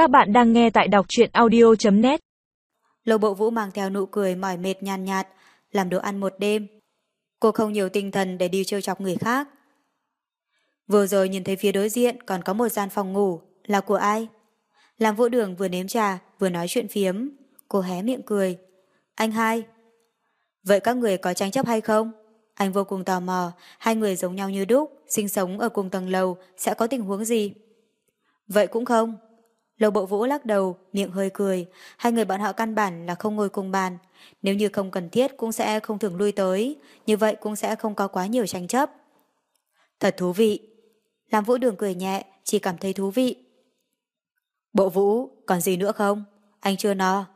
Các bạn đang nghe tại đọc truyện audio.net Lô bộ vũ mang theo nụ cười mỏi mệt nhàn nhạt, làm đồ ăn một đêm. Cô không nhiều tinh thần để đi trêu chọc người khác. Vừa rồi nhìn thấy phía đối diện còn có một gian phòng ngủ, là của ai? Làm vũ đường vừa nếm trà, vừa nói chuyện phiếm. Cô hé miệng cười. Anh hai. Vậy các người có tranh chấp hay không? Anh vô cùng tò mò, hai người giống nhau như đúc, sinh sống ở cùng tầng lầu, sẽ có tình huống gì? Vậy cũng không. Lầu bộ vũ lắc đầu, miệng hơi cười, hai người bọn họ căn bản là không ngồi cùng bàn. Nếu như không cần thiết cũng sẽ không thường lui tới, như vậy cũng sẽ không có quá nhiều tranh chấp. Thật thú vị. Làm vũ đường cười nhẹ, chỉ cảm thấy thú vị. Bộ vũ, còn gì nữa không? Anh chưa no.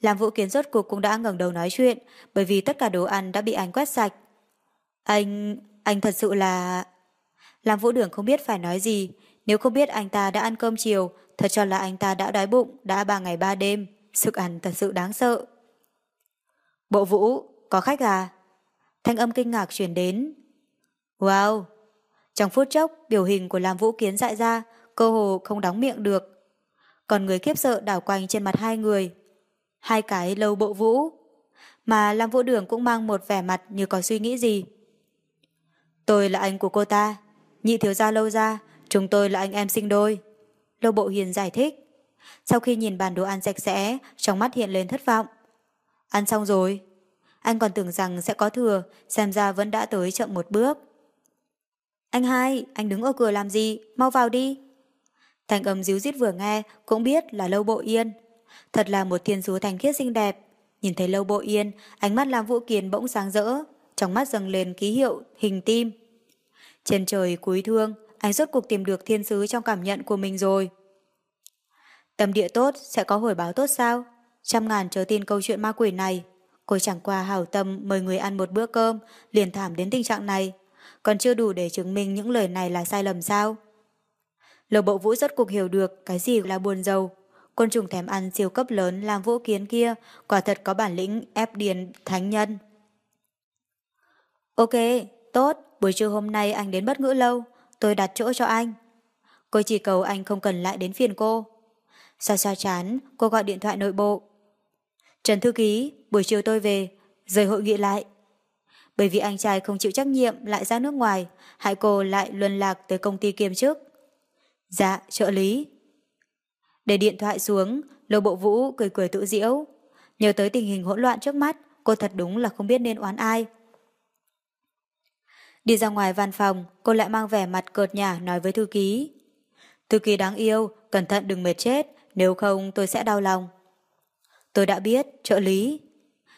Làm vũ kiến rốt cuộc cũng đã ngẩng đầu nói chuyện, bởi vì tất cả đồ ăn đã bị anh quét sạch. Anh... anh thật sự là... Làm vũ đường không biết phải nói gì, nếu không biết anh ta đã ăn cơm chiều, thật cho là anh ta đã đói bụng, đã ba ngày ba đêm, sức ăn thật sự đáng sợ. Bộ vũ, có khách à? Thanh âm kinh ngạc truyền đến. Wow! Trong phút chốc, biểu hình của Lam Vũ Kiến dại ra, cơ hồ không đóng miệng được. Còn người khiếp sợ đảo quanh trên mặt hai người. Hai cái lâu bộ vũ. Mà Lam Vũ Đường cũng mang một vẻ mặt như có suy nghĩ gì. Tôi là anh của cô ta. Nhị thiếu gia lâu ra, chúng tôi là anh em sinh đôi. Lâu Bộ Hiền giải thích. Sau khi nhìn bàn đồ ăn sạch sẽ, trong mắt hiện lên thất vọng. Ăn xong rồi. Anh còn tưởng rằng sẽ có thừa, xem ra vẫn đã tới chậm một bước. Anh hai, anh đứng ở cửa làm gì? Mau vào đi. Thành âm díu dít vừa nghe cũng biết là Lâu Bộ Yên. Thật là một thiên sứ thành khiết xinh đẹp. Nhìn thấy Lâu Bộ Yên, ánh mắt làm Vũ Kiền bỗng sáng rỡ, trong mắt dâng lên ký hiệu hình tim. Trên trời cúi thương, anh rốt cuộc tìm được thiên sứ trong cảm nhận của mình rồi. Tâm địa tốt sẽ có hồi báo tốt sao? Trăm ngàn chờ tin câu chuyện ma quỷ này. Cô chẳng qua hảo tâm mời người ăn một bữa cơm, liền thảm đến tình trạng này. Còn chưa đủ để chứng minh những lời này là sai lầm sao? Lầu bộ vũ rất cuộc hiểu được cái gì là buồn giàu. Côn trùng thèm ăn siêu cấp lớn làm vũ kiến kia, quả thật có bản lĩnh ép điền thánh nhân. Ok, tốt, buổi trưa hôm nay anh đến bất ngữ lâu, tôi đặt chỗ cho anh. Cô chỉ cầu anh không cần lại đến phiền cô. Sao sao chán, cô gọi điện thoại nội bộ. Trần Thư Ký, buổi chiều tôi về, rời hội nghị lại. Bởi vì anh trai không chịu trách nhiệm lại ra nước ngoài, hại cô lại luân lạc tới công ty kiêm chức. Dạ, trợ lý. Để điện thoại xuống, lô bộ vũ cười cười tự diễu. Nhớ tới tình hình hỗn loạn trước mắt, cô thật đúng là không biết nên oán ai. Đi ra ngoài văn phòng, cô lại mang vẻ mặt cợt nhả nói với thư ký. Thư ký đáng yêu, cẩn thận đừng mệt chết, nếu không tôi sẽ đau lòng. Tôi đã biết, trợ lý.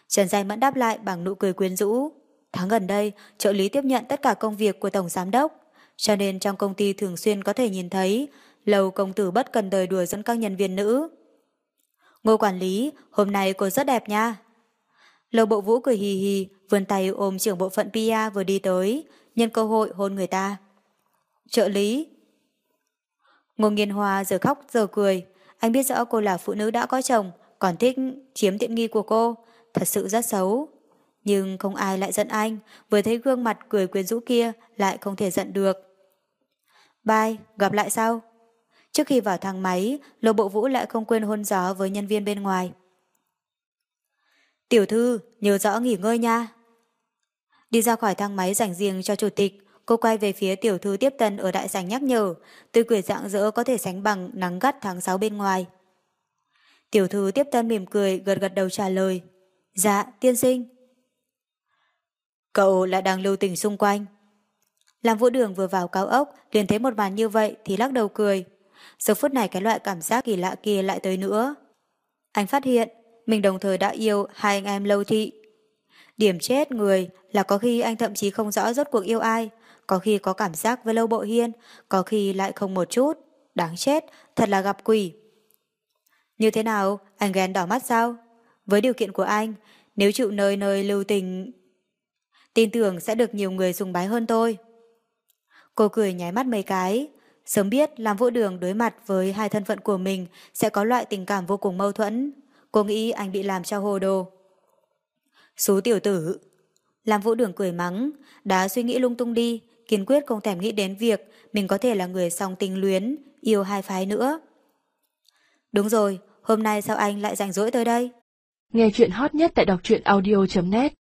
Trần Giai Mẫn đáp lại bằng nụ cười quyến rũ. Tháng gần đây, trợ lý tiếp nhận tất cả công việc của Tổng Giám Đốc, cho nên trong công ty thường xuyên có thể nhìn thấy lầu công tử bất cần đời đùa dẫn các nhân viên nữ. Ngô quản lý, hôm nay cô rất đẹp nha. Lầu bộ vũ cười hì hì, vươn tay ôm trưởng bộ phận PIA vừa đi tới, nhân cơ hội hôn người ta. Trợ lý. Ngô Nghiên Hoa giờ khóc giờ cười, anh biết rõ cô là phụ nữ đã có chồng, còn thích chiếm tiện nghi của cô, thật sự rất xấu. Nhưng không ai lại giận anh, vừa thấy gương mặt cười quyến rũ kia lại không thể giận được. Bye, gặp lại sau. Trước khi vào thang máy, Lô Bộ Vũ lại không quên hôn gió với nhân viên bên ngoài. Tiểu thư, nhớ rõ nghỉ ngơi nha. Đi ra khỏi thang máy dành riêng cho chủ tịch, cô quay về phía tiểu thư tiếp tân ở đại sảnh nhắc nhở, tươi cười dạng dỡ có thể sánh bằng nắng gắt tháng 6 bên ngoài. Tiểu thư tiếp tân mỉm cười, gật gật đầu trả lời. Dạ, tiên sinh. Cậu lại đang lưu tình xung quanh. Làm vũ đường vừa vào cao ốc, liền thấy một màn như vậy thì lắc đầu cười. Giờ phút này cái loại cảm giác kỳ lạ kia lại tới nữa. Anh phát hiện, mình đồng thời đã yêu hai anh em lâu thị. Điểm chết người là có khi anh thậm chí không rõ rốt cuộc yêu ai, có khi có cảm giác với lâu bộ hiên, có khi lại không một chút. Đáng chết, thật là gặp quỷ. Như thế nào, anh ghen đỏ mắt sao? Với điều kiện của anh, nếu chịu nơi nơi lưu tình, tin tưởng sẽ được nhiều người sùng bái hơn tôi. Cô cười nháy mắt mấy cái, sớm biết làm vũ đường đối mặt với hai thân phận của mình sẽ có loại tình cảm vô cùng mâu thuẫn. Cô nghĩ anh bị làm cho hồ đồ. Số tiểu tử. Làm vũ đường cười mắng, đã suy nghĩ lung tung đi, kiên quyết không thèm nghĩ đến việc mình có thể là người song tình luyến, yêu hai phái nữa. Đúng rồi, hôm nay sao anh lại rảnh rỗi tới đây? Nghe chuyện hot nhất tại đọc truyện audio.net